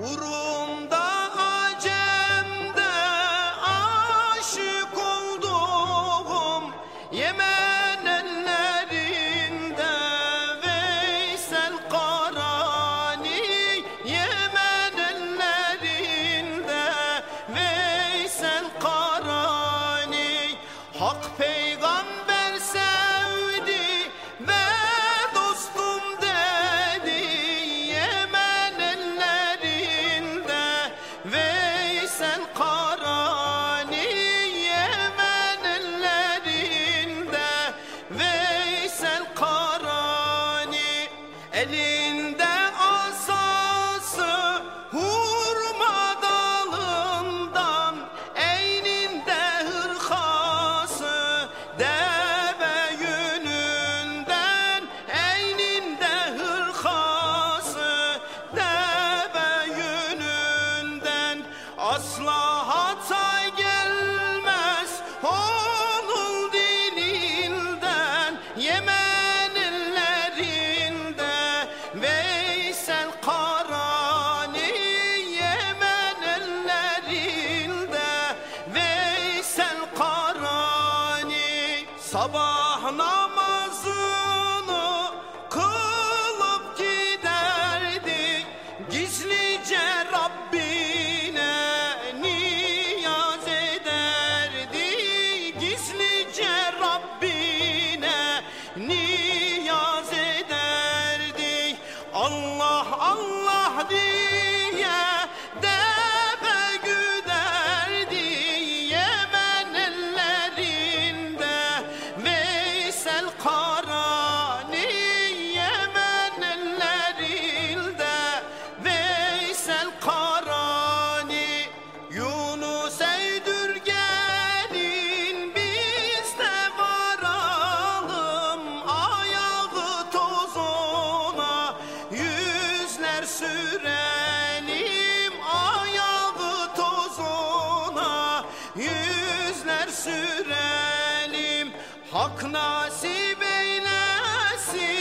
Urum'da Acem'de aşık oldum Yemen Veysel Karani Yemen Veysel Karani. Hak peygamber Elinde asası hurma dalından Eyninde hırkası deve yününden Eyninde hırkası deve yününden. Asla hata Sabah sürelim Hak nasip eylesin